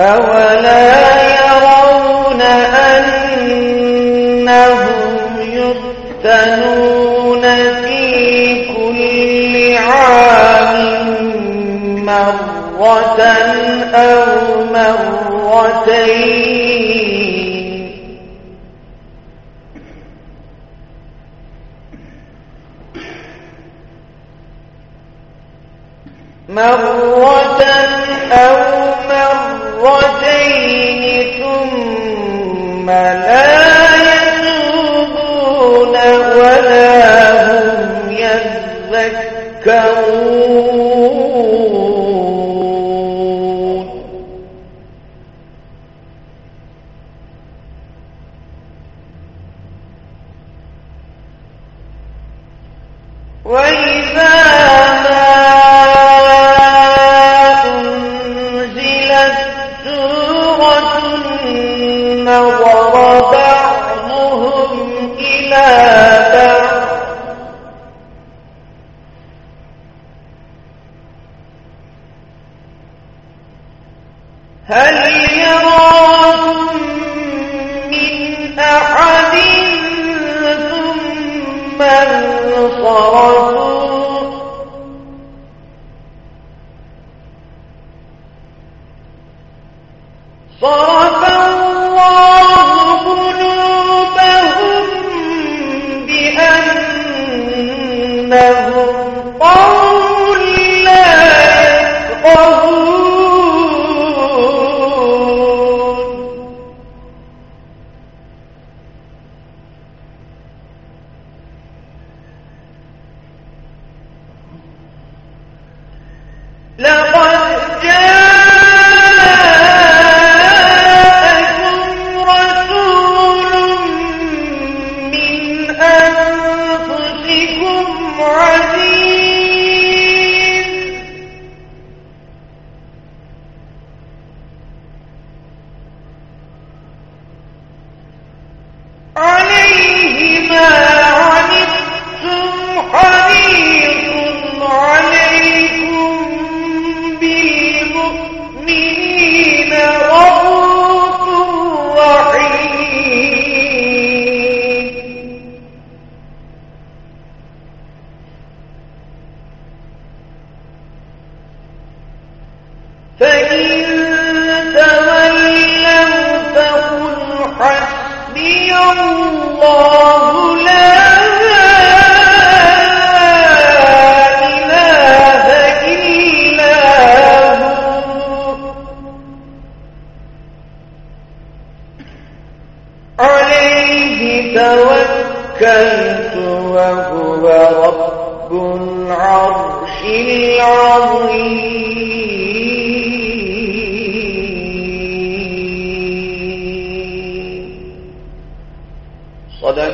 أولا يرون أنهم يفتنون في كل عام مرة أو مرتين. مرة أو مرتين ثم لا يتوبون ولا هم يذكرون. وإذا نظر بعضهم إلى بعض. هل يراكم من أحد ثم انصرفوا؟ صرف no وهو رب العرش العظيم.